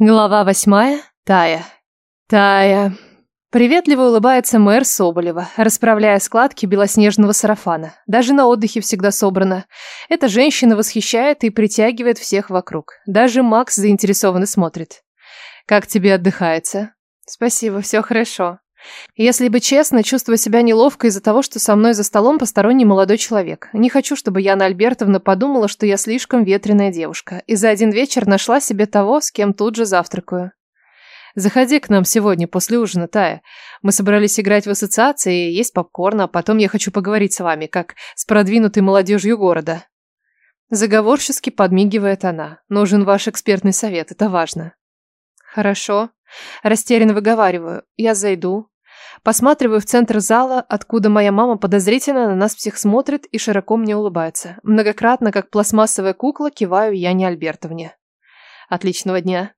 Глава восьмая. Тая. Тая. Приветливо улыбается мэр Соболева, расправляя складки белоснежного сарафана. Даже на отдыхе всегда собрана. Эта женщина восхищает и притягивает всех вокруг. Даже Макс заинтересованно смотрит. «Как тебе отдыхается?» «Спасибо, все хорошо. Если быть честно, чувствую себя неловко из-за того, что со мной за столом посторонний молодой человек. Не хочу, чтобы Яна Альбертовна подумала, что я слишком ветреная девушка, и за один вечер нашла себе того, с кем тут же завтракаю. Заходи к нам сегодня после ужина, Тая. Мы собрались играть в ассоциации, есть попкорн, а потом я хочу поговорить с вами, как с продвинутой молодежью города. Заговорчески подмигивает она. Нужен ваш экспертный совет, это важно. Хорошо. Растерянно выговариваю. Я зайду. Посматриваю в центр зала, откуда моя мама подозрительно на нас всех смотрит и широко мне улыбается. Многократно, как пластмассовая кукла, киваю Яне Альбертовне. Отличного дня.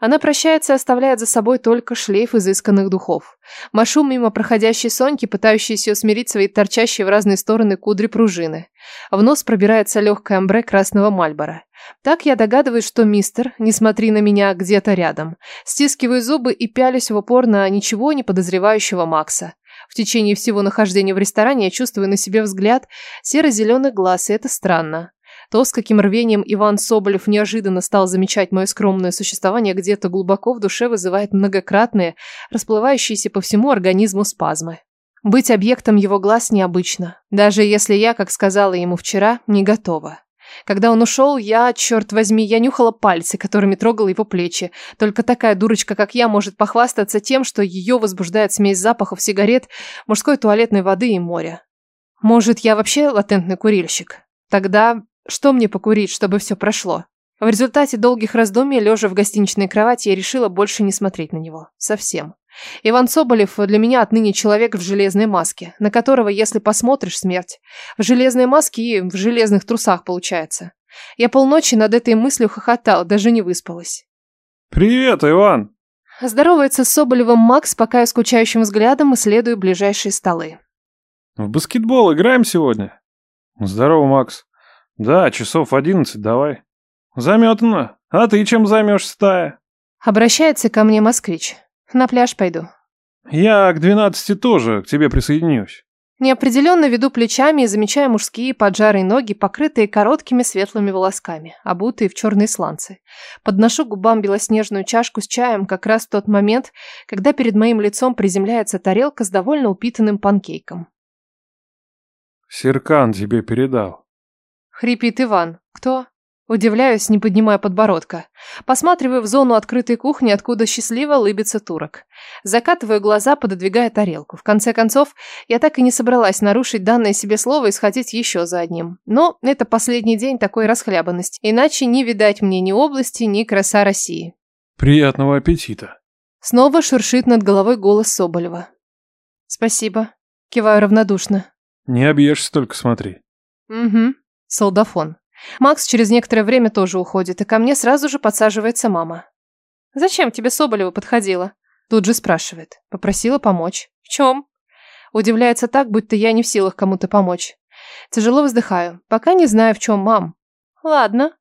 Она прощается и оставляет за собой только шлейф изысканных духов. Машу мимо проходящей Соньки, пытающейся усмирить свои торчащие в разные стороны кудри пружины. В нос пробирается легкое амбре красного мальбора. Так я догадываюсь, что мистер, не смотри на меня, где-то рядом. Стискиваю зубы и пялюсь в упор на ничего не подозревающего Макса. В течение всего нахождения в ресторане я чувствую на себе взгляд серо-зеленых глаз, и это странно. То, с каким рвением Иван Соболев неожиданно стал замечать мое скромное существование где-то глубоко в душе вызывает многократные, расплывающиеся по всему организму спазмы. Быть объектом его глаз необычно, даже если я, как сказала ему вчера, не готова. Когда он ушел, я, черт возьми, я нюхала пальцы, которыми трогала его плечи. Только такая дурочка, как я, может похвастаться тем, что ее возбуждает смесь запахов сигарет, мужской туалетной воды и моря. Может, я вообще латентный курильщик? Тогда что мне покурить, чтобы все прошло? В результате долгих раздумий, лежа в гостиничной кровати, я решила больше не смотреть на него. Совсем. Иван Соболев для меня отныне человек в железной маске, на которого, если посмотришь, смерть. В железной маске и в железных трусах получается. Я полночи над этой мыслью хохотал, даже не выспалась. «Привет, Иван!» Здоровается с Соболевым Макс, пока я скучающим взглядом исследую ближайшие столы. «В баскетбол играем сегодня?» «Здорово, Макс. Да, часов одиннадцать давай». «Заметано. А ты чем займешься, Тая?» Обращается ко мне москвич. На пляж пойду. Я к двенадцати тоже к тебе присоединюсь. Неопределенно веду плечами и замечаю мужские поджарые ноги, покрытые короткими светлыми волосками, обутые в черные сланцы. Подношу к губам белоснежную чашку с чаем как раз в тот момент, когда перед моим лицом приземляется тарелка с довольно упитанным панкейком. Серкан тебе передал. Хрипит Иван. Кто? Удивляюсь, не поднимая подбородка. Посматриваю в зону открытой кухни, откуда счастливо лыбится турок. Закатываю глаза, пододвигая тарелку. В конце концов, я так и не собралась нарушить данное себе слово и схватить еще за одним. Но это последний день такой расхлябанности. Иначе не видать мне ни области, ни краса России. Приятного аппетита. Снова шуршит над головой голос Соболева. Спасибо. Киваю равнодушно. Не объешься, только смотри. Угу. Солдафон. Макс через некоторое время тоже уходит, и ко мне сразу же подсаживается мама. «Зачем тебе Соболева подходила?» Тут же спрашивает. Попросила помочь. «В чем?» Удивляется так, будто я не в силах кому-то помочь. Тяжело вздыхаю. Пока не знаю, в чем мам. «Ладно».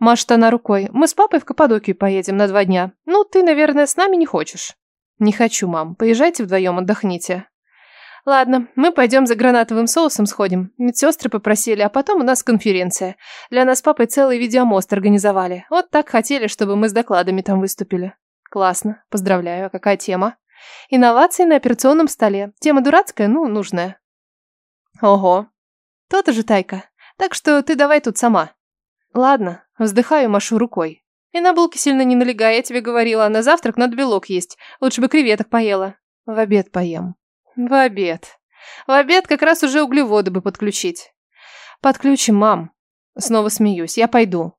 Машет она рукой. «Мы с папой в Каппадокию поедем на два дня. Ну, ты, наверное, с нами не хочешь?» «Не хочу, мам. Поезжайте вдвоем, отдохните». Ладно, мы пойдем за гранатовым соусом сходим. Медсестры попросили, а потом у нас конференция. Для нас с папой целый видеомост организовали. Вот так хотели, чтобы мы с докладами там выступили. Классно, поздравляю. А какая тема? Инновации на операционном столе. Тема дурацкая, ну, нужная. Ого. То-то же, Тайка. Так что ты давай тут сама. Ладно, вздыхаю, машу рукой. И на булки сильно не налегай, я тебе говорила, на завтрак надо белок есть. Лучше бы креветок поела. В обед поем. В обед. В обед как раз уже углеводы бы подключить. Подключим, мам. Снова смеюсь. Я пойду.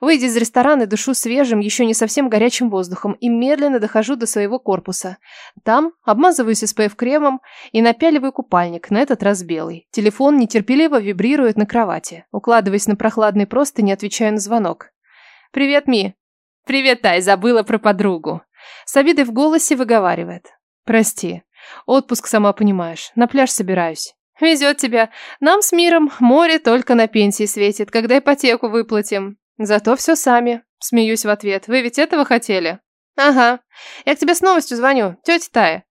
Выйдя из ресторана, дышу свежим, еще не совсем горячим воздухом и медленно дохожу до своего корпуса. Там обмазываюсь SPF-кремом и напяливаю купальник, на этот раз белый. Телефон нетерпеливо вибрирует на кровати. Укладываясь на прохладный простынь, отвечаю на звонок. «Привет, Ми!» «Привет, Тай, забыла про подругу!» С обидой в голосе выговаривает. «Прости, Отпуск, сама понимаешь. На пляж собираюсь. Везет тебя. Нам с миром море только на пенсии светит, когда ипотеку выплатим. Зато все сами. Смеюсь в ответ. Вы ведь этого хотели? Ага. Я к тебе с новостью звоню. Тетя Тая.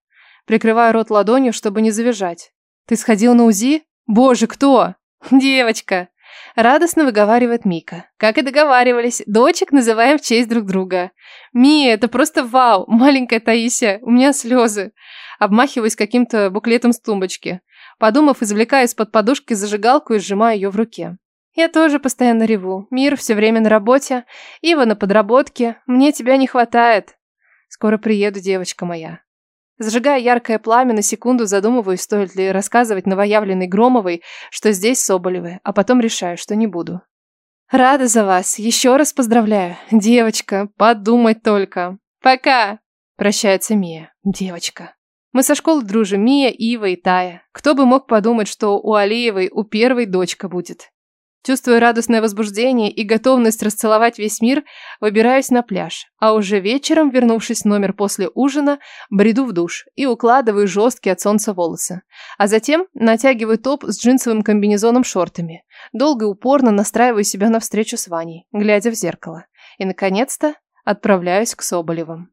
Прикрываю рот ладонью, чтобы не завизжать. Ты сходил на УЗИ? Боже, кто? Девочка. Радостно выговаривает Мика. Как и договаривались, дочек называем в честь друг друга. Мия, это просто вау, маленькая Таисия, у меня слезы. Обмахиваюсь каким-то буклетом с тумбочки. Подумав, извлекаю из-под подушки зажигалку и сжимаю ее в руке. Я тоже постоянно реву. Мир все время на работе, Ива на подработке. Мне тебя не хватает. Скоро приеду, девочка моя. Зажигая яркое пламя, на секунду задумываюсь, стоит ли рассказывать новоявленной Громовой, что здесь Соболевы, а потом решаю, что не буду. Рада за вас. Еще раз поздравляю. Девочка, подумать только. Пока. Прощается Мия. Девочка. Мы со школы дружим, Мия, Ива и Тая. Кто бы мог подумать, что у Алиевой у первой дочка будет. Чувствуя радостное возбуждение и готовность расцеловать весь мир, выбираюсь на пляж, а уже вечером, вернувшись в номер после ужина, бреду в душ и укладываю жесткие от солнца волосы. А затем натягиваю топ с джинсовым комбинезоном шортами. Долго и упорно настраиваю себя на встречу с Ваней, глядя в зеркало. И, наконец-то, отправляюсь к Соболевым.